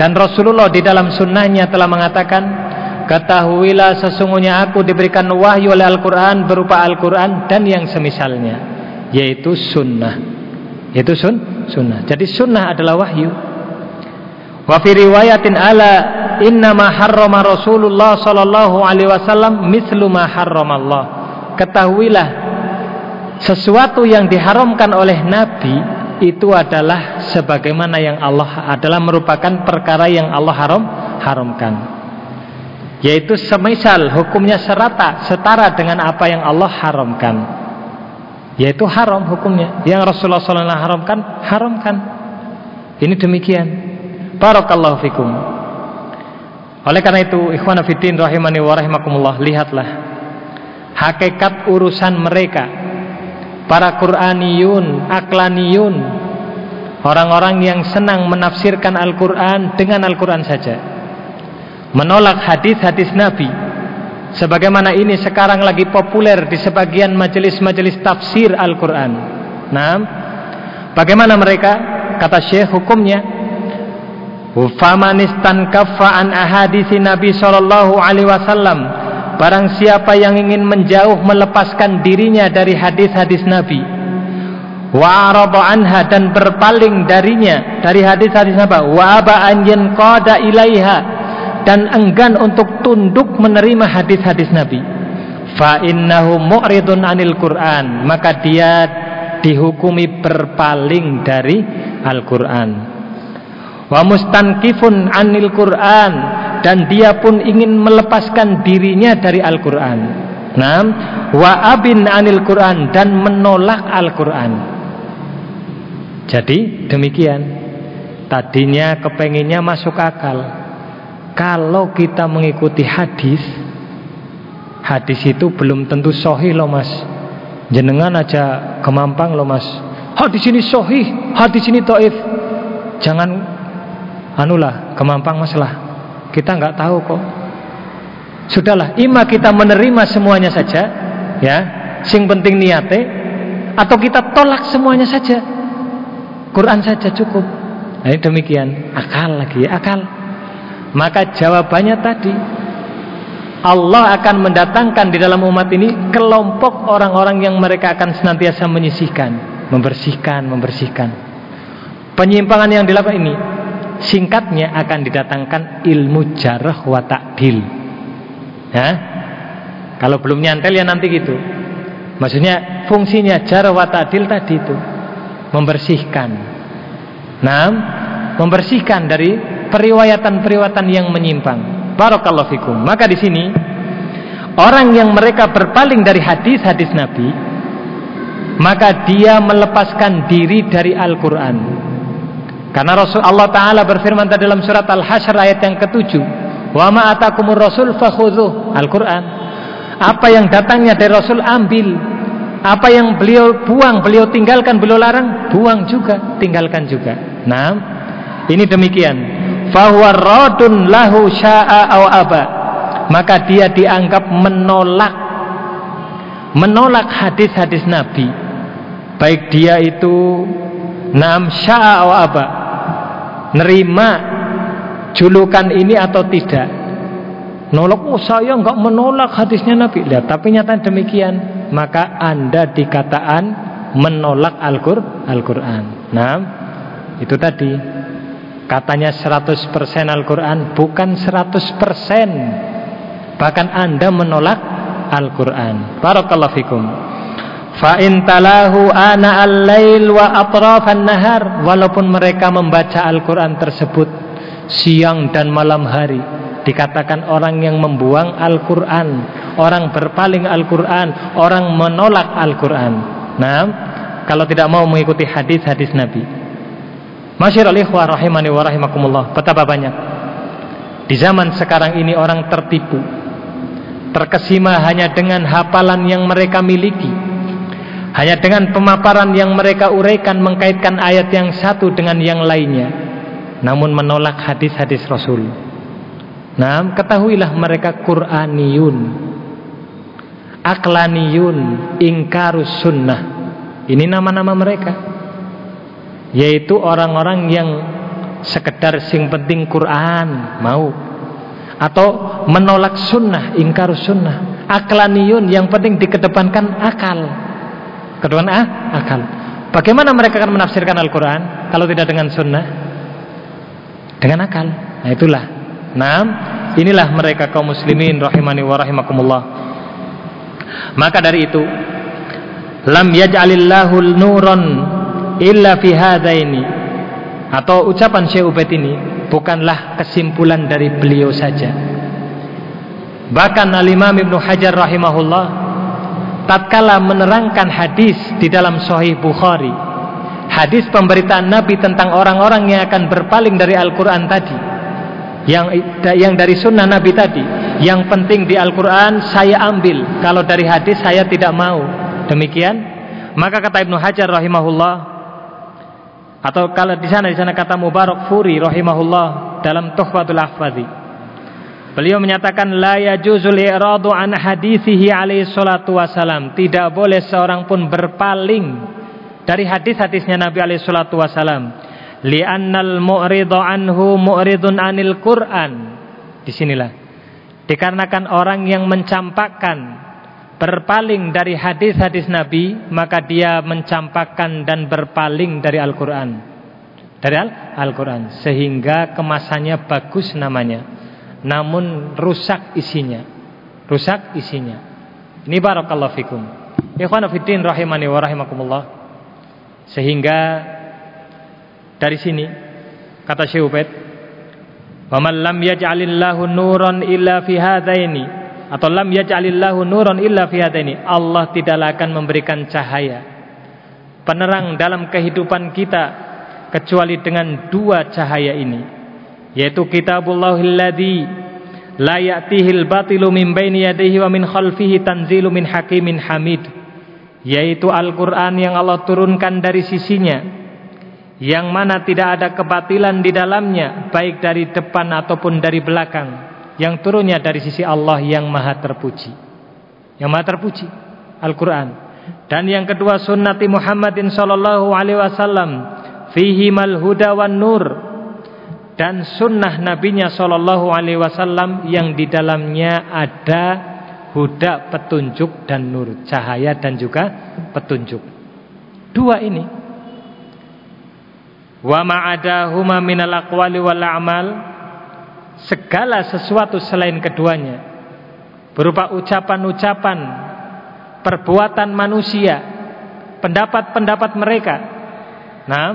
dan Rasulullah di dalam sunnahnya telah mengatakan Ketahuilah sesungguhnya aku diberikan wahyu oleh Al-Quran berupa Al-Quran dan yang semisalnya Yaitu sunnah itu sun sunnah. Jadi sunnah adalah wahyu. Wa fi riwayatin ala inna ma harrama Rasulullah sallallahu alaihi wasallam mislu ma Allah. Ketahuilah sesuatu yang diharamkan oleh Nabi itu adalah sebagaimana yang Allah adalah merupakan perkara yang Allah haram haramkan. Yaitu semisal hukumnya serata setara dengan apa yang Allah haramkan. Yaitu haram hukumnya. Yang Rasulullah SAW haramkan haramkan. Ini demikian. Barakallahu fikum. Oleh karena itu ikhwan fiddin rahimani wa rahimakumullah lihatlah hakikat urusan mereka. Para Qur'aniyun aklaniyun orang-orang yang senang menafsirkan Al-Quran dengan Al-Quran saja menolak hadis-hadis Nabi Sebagaimana ini sekarang lagi populer di sebagian majelis-majelis tafsir Al-Quran. Nah, bagaimana mereka? Kata Syekh hukumnya. Famanistan kafaan ahadisi Nabi Shallallahu Alaihi Wasallam. Barang siapa yang ingin menjauh melepaskan dirinya dari hadis-hadis Nabi. wa anha dan berpaling darinya dari hadis-hadis apa wa aba ilaiha dan enggan untuk tunduk menerima hadis-hadis Nabi. Fa innahu mu'ridun anil Quran. Maka dia dihukumi berpaling dari Al-Qur'an. Wa mustankifun anil Quran. Dan dia pun ingin melepaskan dirinya dari Al-Qur'an. Nah wa abin anil Quran dan menolak Al-Qur'an. Jadi demikian. Tadinya kepenginnya masuk akal Kalau kita mengikuti hadis Hadis itu belum tentu sohi loh mas Jenengan aja kemampang loh mas Hadis ini sohi Hadis ini toif Jangan Anulah kemampang masalah Kita nggak tahu kok Sudahlah, ima kita menerima semuanya saja, ya, sing penting niate, atau kita tolak semuanya saja. Quran saja cukup. Nah, demikian. Akal lagi, akal. Maka jawabannya tadi Allah akan mendatangkan di dalam umat ini kelompok orang-orang yang mereka akan senantiasa menyisihkan, membersihkan, membersihkan. Penyimpangan yang dilakukan ini singkatnya akan didatangkan ilmu jarah wa ta'dil. Ya? Kalau belum nyantel ya nanti gitu. Maksudnya fungsinya jarah wa ta'dil tadi itu membersihkan. Nah, membersihkan dari periwayatan-periwayatan yang menyimpang. Barakallahu fikum. Maka di sini orang yang mereka berpaling dari hadis-hadis Nabi, maka dia melepaskan diri dari Al-Qur'an. Karena Rasul Allah taala berfirman dalam surat Al-Hasyr ayat yang ketujuh, "Wa ma atakumur rasul fakhudhuh." Al-Qur'an. Apa yang datangnya dari Rasul ambil, apa yang beliau buang, beliau tinggalkan, beliau larang, buang juga, tinggalkan juga. Nah, ini demikian. Fahuwa lahu sya'a aw aba. Maka dia dianggap menolak menolak hadis-hadis Nabi. Baik dia itu nam sya'a aw aba. Nerima julukan ini atau tidak. Nolak, oh saya enggak menolak hadisnya Nabi. Lihat, tapi nyata demikian maka Anda dikatakan menolak Al-Qur'an. nah, itu tadi katanya 100% Al-Qur'an bukan 100%. Bahkan Anda menolak Al-Qur'an. Barakallahu fikum. Fa in talahu ana al-lail wa atrafan nahar walaupun mereka membaca Al-Qur'an tersebut siang dan malam hari dikatakan orang yang membuang Al-Quran orang berpaling Al-Quran orang menolak Al-Quran nah kalau tidak mau mengikuti hadis-hadis Nabi Masyarul ikhwah rahimani wa rahimakumullah betapa banyak di zaman sekarang ini orang tertipu terkesima hanya dengan hafalan yang mereka miliki hanya dengan pemaparan yang mereka uraikan mengkaitkan ayat yang satu dengan yang lainnya namun menolak hadis-hadis Rasul Nah, ketahuilah mereka Quraniyun, Aklaniyun, Ingkarus Sunnah. Ini nama-nama mereka. Yaitu orang-orang yang sekedar sing penting Quran mau atau menolak sunnah, ingkarus sunnah. Aklaniyun yang penting dikedepankan akal. Kedua ah, akal. Bagaimana mereka akan menafsirkan Al-Quran kalau tidak dengan sunnah? Dengan akal. Nah itulah Nah, inilah mereka kaum muslimin rahimani wa rahimakumullah. Maka dari itu, lam yaj'alillahu nuran illa fi hadaini. Atau ucapan Syekh Ubaid ini bukanlah kesimpulan dari beliau saja. Bahkan Al-Imam Ibnu Hajar rahimahullah tatkala menerangkan hadis di dalam Sahih Bukhari, hadis pemberitaan Nabi tentang orang-orang yang akan berpaling dari Al-Qur'an tadi yang yang dari sunnah Nabi tadi yang penting di Al-Quran saya ambil kalau dari hadis saya tidak mau demikian maka kata Ibnu Hajar rahimahullah atau kalau di sana di sana kata Mubarak Furi rahimahullah dalam Tuhfatul Ahfadhi beliau menyatakan la yajuzul i'radu an hadisihi alaihi salatu wasalam tidak boleh seorang pun berpaling dari hadis-hadisnya Nabi alaihi salatu wasalam li'annal mu'ridu anhu mu'ridun anil Qur'an. Di sinilah. Dikarenakan orang yang mencampakkan, berpaling dari hadis-hadis Nabi, maka dia mencampakkan dan berpaling dari Al-Qur'an. Dari Al-Qur'an sehingga kemasannya bagus namanya, namun rusak isinya. Rusak isinya. Ini barakallahu fikum. Fiddin rahimani wa rahimakumullah. Sehingga dari sini kata Syekh Ubaid, "Wa man lam yaj'alillahu nuran illa fi hadaini" atau lam yaj'alillahu nuran illa fi hadaini Allah tidaklah akan memberikan cahaya penerang dalam kehidupan kita kecuali dengan dua cahaya ini yaitu kitabullahil ladzi la ya'tihil batilu min baini yadayhi wa min khalfihi tanzilu min hakimin hamid yaitu Al-Qur'an yang Allah turunkan dari sisinya yang mana tidak ada kebatilan di dalamnya baik dari depan ataupun dari belakang yang turunnya dari sisi Allah yang maha terpuji. Yang maha terpuji Al-Quran. Dan yang kedua sunnati Muhammadin sallallahu alaihi wasallam fihi mal huda wan nur. Dan sunnah nabinya sallallahu alaihi wasallam yang di dalamnya ada huda petunjuk dan nur cahaya dan juga petunjuk. Dua ini. Wa ma'adahuma minal aqwali wal a'mal segala sesuatu selain keduanya berupa ucapan-ucapan perbuatan manusia pendapat-pendapat mereka. Nah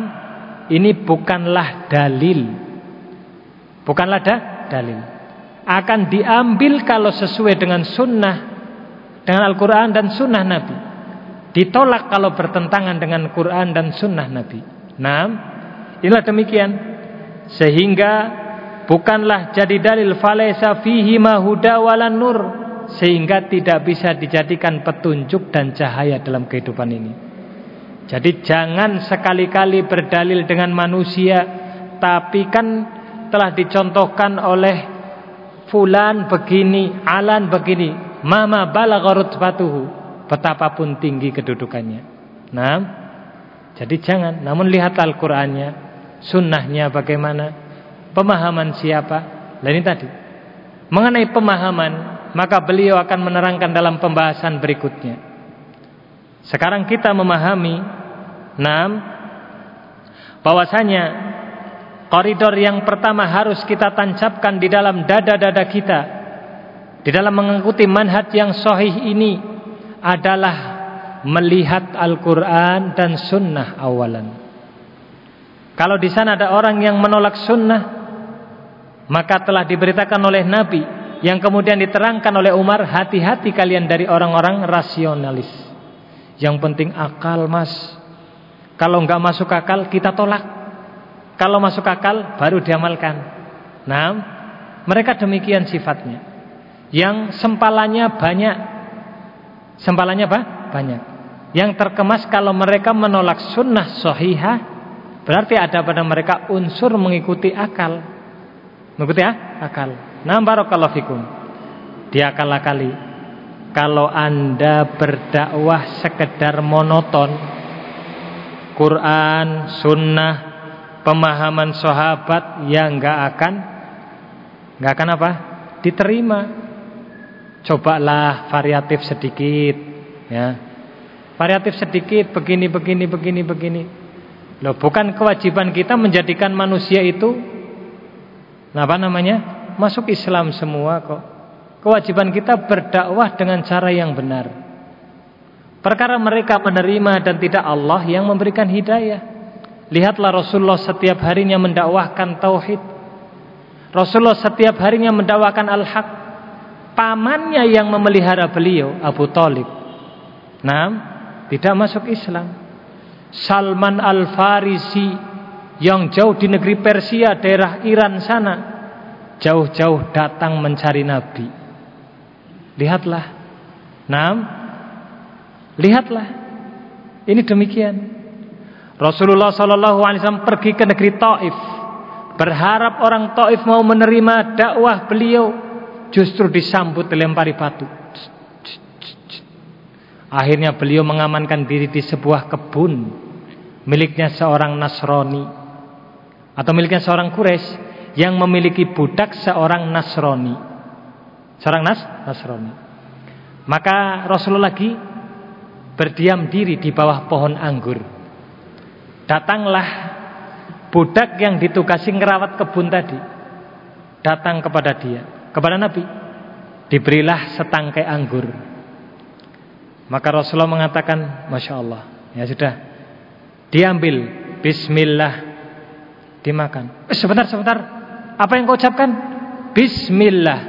ini bukanlah dalil. Bukanlah da dalil. Akan diambil kalau sesuai dengan sunnah dengan Al-Quran dan sunnah Nabi. Ditolak kalau bertentangan dengan Quran dan sunnah Nabi. Nah inilah demikian. Sehingga bukanlah jadi dalil falaisa fihi mahuda walan nur sehingga tidak bisa dijadikan petunjuk dan cahaya dalam kehidupan ini. Jadi jangan sekali-kali berdalil dengan manusia tapi kan telah dicontohkan oleh fulan begini, alan begini, mama balagha rutbatuhu, betapapun tinggi kedudukannya. Nah, jadi jangan, namun lihat Al-Qur'annya, sunnahnya bagaimana, Pemahaman siapa? Lain ini tadi. Mengenai pemahaman, maka beliau akan menerangkan dalam pembahasan berikutnya. Sekarang kita memahami enam bahwasanya koridor yang pertama harus kita tancapkan di dalam dada-dada kita di dalam mengikuti manhaj yang sahih ini adalah melihat Al-Quran dan Sunnah awalan. Kalau di sana ada orang yang menolak Sunnah, maka telah diberitakan oleh Nabi yang kemudian diterangkan oleh Umar hati-hati kalian dari orang-orang rasionalis. Yang penting akal mas. Kalau nggak masuk akal kita tolak. Kalau masuk akal baru diamalkan. Nah mereka demikian sifatnya. Yang sempalannya banyak. Sempalannya apa? banyak. Yang terkemas kalau mereka menolak sunnah sahihah berarti ada pada mereka unsur mengikuti akal Mengikuti ya? Akal. Nah barakallahu fikum. Diakal-akali. Kalau anda berdakwah sekedar monoton. Quran, sunnah, pemahaman sahabat yang nggak akan nggak akan apa? Diterima. Cobalah variatif sedikit, ya. Variatif sedikit, begini, begini, begini, begini. Loh, bukan kewajiban kita menjadikan manusia itu Nah, apa namanya? Masuk Islam semua kok. Kewajiban kita berdakwah dengan cara yang benar. Perkara mereka menerima dan tidak Allah yang memberikan hidayah. Lihatlah Rasulullah setiap harinya mendakwahkan tauhid. Rasulullah setiap harinya mendakwahkan al-haq. Pamannya yang memelihara beliau Abu Talib. Nah, tidak masuk Islam. Salman Al-Farisi yang jauh di negeri Persia, daerah Iran sana, jauh-jauh datang mencari Nabi. Lihatlah, nam, lihatlah, ini demikian. Rasulullah Shallallahu Alaihi Wasallam pergi ke negeri Taif, berharap orang Taif mau menerima dakwah beliau, justru disambut dilempari batu. Akhirnya beliau mengamankan diri di sebuah kebun miliknya seorang Nasrani atau miliknya seorang Quraisy yang memiliki budak seorang Nasrani. Seorang Nas Nasrani. Maka Rasulullah lagi berdiam diri di bawah pohon anggur. Datanglah budak yang ditugasi ngerawat kebun tadi. Datang kepada dia, kepada Nabi. Diberilah setangkai anggur. Maka Rasulullah mengatakan, Masya Allah, ya sudah, diambil, Bismillah, dimakan. Eh, sebentar, sebentar, apa yang kau ucapkan? Bismillah.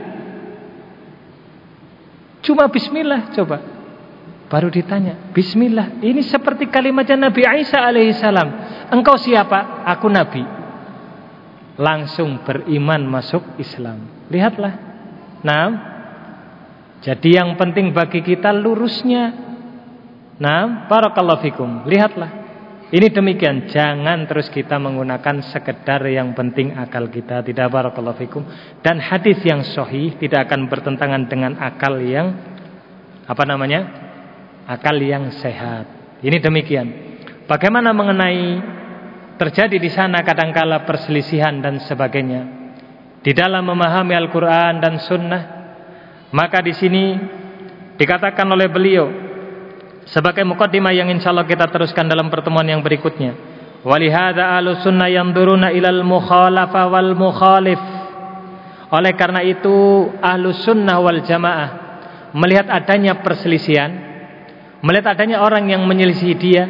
Cuma Bismillah, coba. Baru ditanya, Bismillah. Ini seperti kalimatnya Nabi Isa alaihissalam. Engkau siapa? Aku Nabi. Langsung beriman masuk Islam. Lihatlah. Nah, jadi yang penting bagi kita lurusnya. Nah, barakallahu fikum. Lihatlah. Ini demikian, jangan terus kita menggunakan sekedar yang penting akal kita, tidak barakallahu fikum. Dan hadis yang sahih tidak akan bertentangan dengan akal yang apa namanya? Akal yang sehat. Ini demikian. Bagaimana mengenai terjadi di sana kadangkala perselisihan dan sebagainya. Di dalam memahami Al-Qur'an dan sunnah maka di sini dikatakan oleh beliau sebagai mukaddimah yang insyaallah kita teruskan dalam pertemuan yang berikutnya. Walihada ahlu sunnah yang duruna ilal mukhalafa wal mukhalif. Oleh karena itu ahlu sunnah wal jamaah melihat adanya perselisihan, melihat adanya orang yang menyelisih dia,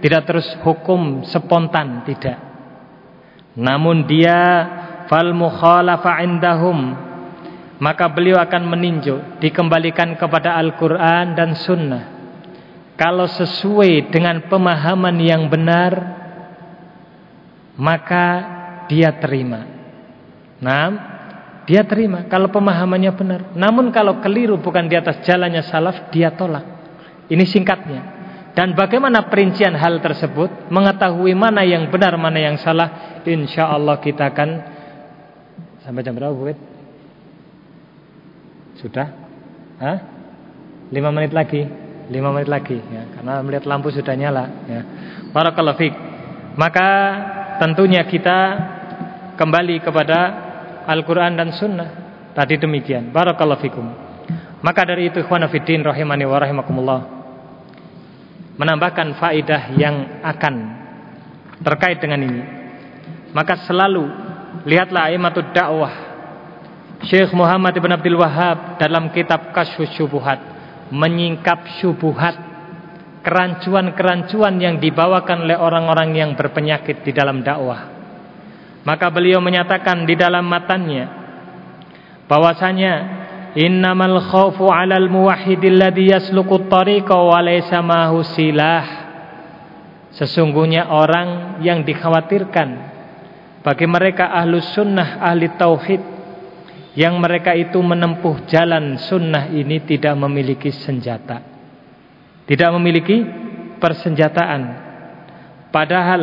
tidak terus hukum spontan, tidak. Namun dia fal mukhalafa indahum maka beliau akan meninjau dikembalikan kepada Al-Quran dan Sunnah kalau sesuai dengan pemahaman yang benar maka dia terima nah dia terima kalau pemahamannya benar namun kalau keliru bukan di atas jalannya salaf dia tolak ini singkatnya dan bagaimana perincian hal tersebut mengetahui mana yang benar mana yang salah insya Allah kita akan sampai jam berapa Bu? Sudah? Hah? Lima menit lagi Lima menit lagi ya, Karena melihat lampu sudah nyala ya. Barakallahu Maka tentunya kita Kembali kepada Al-Quran dan Sunnah. Tadi demikian. Barakallahu fikum. Maka dari itu ikhwanafiddin rahimani wa rahimakumullah Menambahkan faidah yang akan Terkait dengan ini. Maka selalu Lihatlah aimatud dakwah Syekh Muhammad Ibn Abdul Wahab dalam kitab Kasyfus Syubuhat menyingkap syubuhat kerancuan-kerancuan yang dibawakan oleh orang-orang yang berpenyakit di dalam dakwah. Maka beliau menyatakan di dalam matanya bahwasanya innamal khaufu 'alal muwahhidil ladzi yasluku tariqa wa laysa silah. Sesungguhnya orang yang dikhawatirkan bagi mereka ahlus sunnah ahli tauhid yang mereka itu menempuh jalan sunnah ini tidak memiliki senjata, tidak memiliki persenjataan. Padahal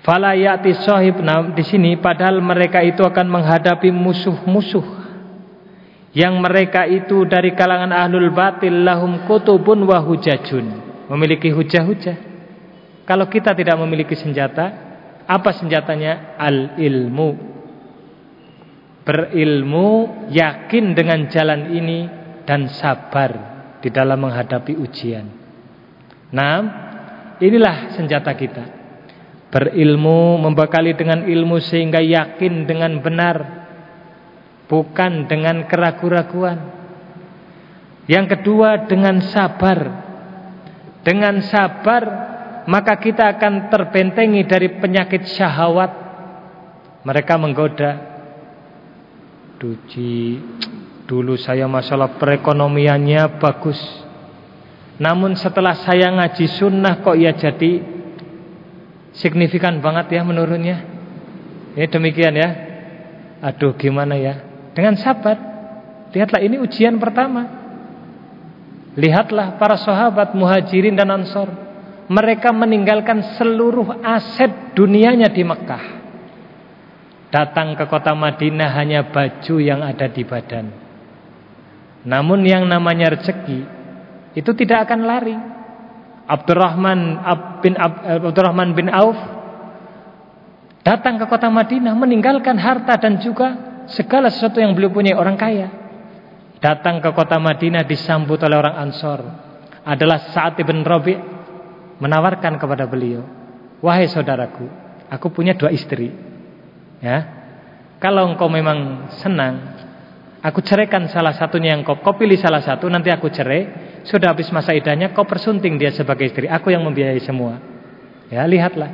falayati sahib nah, di sini padahal mereka itu akan menghadapi musuh-musuh. Yang mereka itu dari kalangan ahlul batil lahum kutubun wa hujajun. Memiliki hujah-hujah. Kalau kita tidak memiliki senjata apa senjatanya? Al ilmu berilmu, yakin dengan jalan ini dan sabar di dalam menghadapi ujian. Nah, inilah senjata kita. Berilmu, membekali dengan ilmu sehingga yakin dengan benar, bukan dengan keraguan-raguan. Yang kedua dengan sabar. Dengan sabar maka kita akan terbentengi dari penyakit syahwat. Mereka menggoda, Duci. Dulu saya masalah perekonomiannya bagus. Namun setelah saya ngaji sunnah kok ya jadi Signifikan banget ya menurunnya. Ini demikian ya. Aduh gimana ya? Dengan sabar. Lihatlah ini ujian pertama. Lihatlah para sahabat muhajirin dan ansor. Mereka meninggalkan seluruh aset dunianya di Mekah Datang ke kota Madinah hanya baju yang ada di badan. Namun yang namanya rezeki itu tidak akan lari. Abdurrahman bin Abdurrahman bin Auf datang ke kota Madinah meninggalkan harta dan juga segala sesuatu yang beliau punya orang kaya. datang ke kota Madinah disambut oleh orang Ansor adalah Sa'ad ibn Rabi' menawarkan kepada beliau, "Wahai saudaraku, aku punya dua istri. Ya. Kalau engkau memang senang, aku ceraikan salah satunya yang kau, kau pilih salah satu, nanti aku cerai. Sudah habis masa idahnya, kau persunting dia sebagai istri. Aku yang membiayai semua." Ya, lihatlah.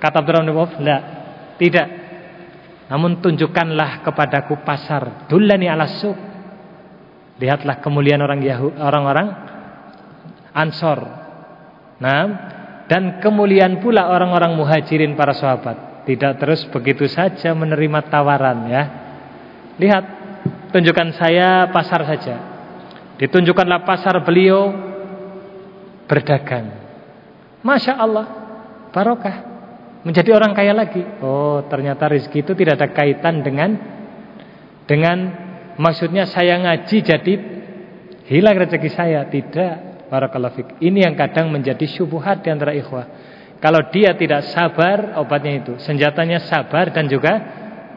Kata Abdurrahman Auf, tidak. Namun tunjukkanlah kepadaku pasar. Dullani ala suq Lihatlah kemuliaan orang Yahudi, orang-orang Ansor. Nah, dan kemuliaan pula orang-orang Muhajirin para sahabat. Tidak terus begitu saja menerima tawaran ya. Lihat, tunjukkan saya pasar saja. Ditunjukkanlah pasar beliau berdagang. Masya Allah, barokah. Menjadi orang kaya lagi. Oh, ternyata rezeki itu tidak ada kaitan dengan dengan Maksudnya saya ngaji jadi hilang rezeki saya. Tidak. Fik. Ini yang kadang menjadi syubhat di antara ikhwah. Kalau dia tidak sabar, obatnya itu. Senjatanya sabar dan juga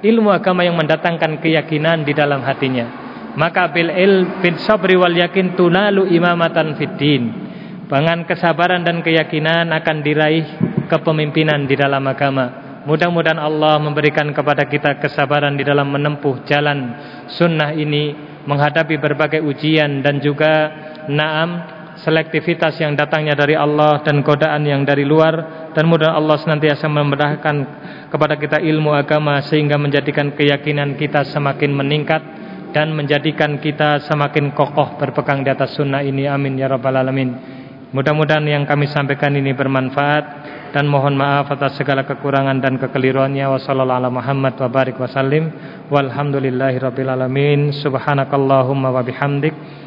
ilmu agama yang mendatangkan keyakinan di dalam hatinya. Maka bil il bin sabri wal yakin tunalu imamatan fiddin. Dengan kesabaran dan keyakinan akan diraih kepemimpinan di dalam agama. Mudah-mudahan Allah memberikan kepada kita kesabaran di dalam menempuh jalan sunnah ini menghadapi berbagai ujian dan juga naam selektivitas yang datangnya dari Allah dan godaan yang dari luar dan mudah Allah senantiasa memudahkan kepada kita ilmu agama sehingga menjadikan keyakinan kita semakin meningkat dan menjadikan kita semakin kokoh berpegang di atas sunnah ini. Amin ya rabbal alamin. Mudah-mudahan yang kami sampaikan ini bermanfaat dan mohon maaf atas segala kekurangan dan kekeliruannya. Wasallallahu ala Muhammad wa barik wasallim walhamdulillahirabbil alamin. Subhanakallahumma wa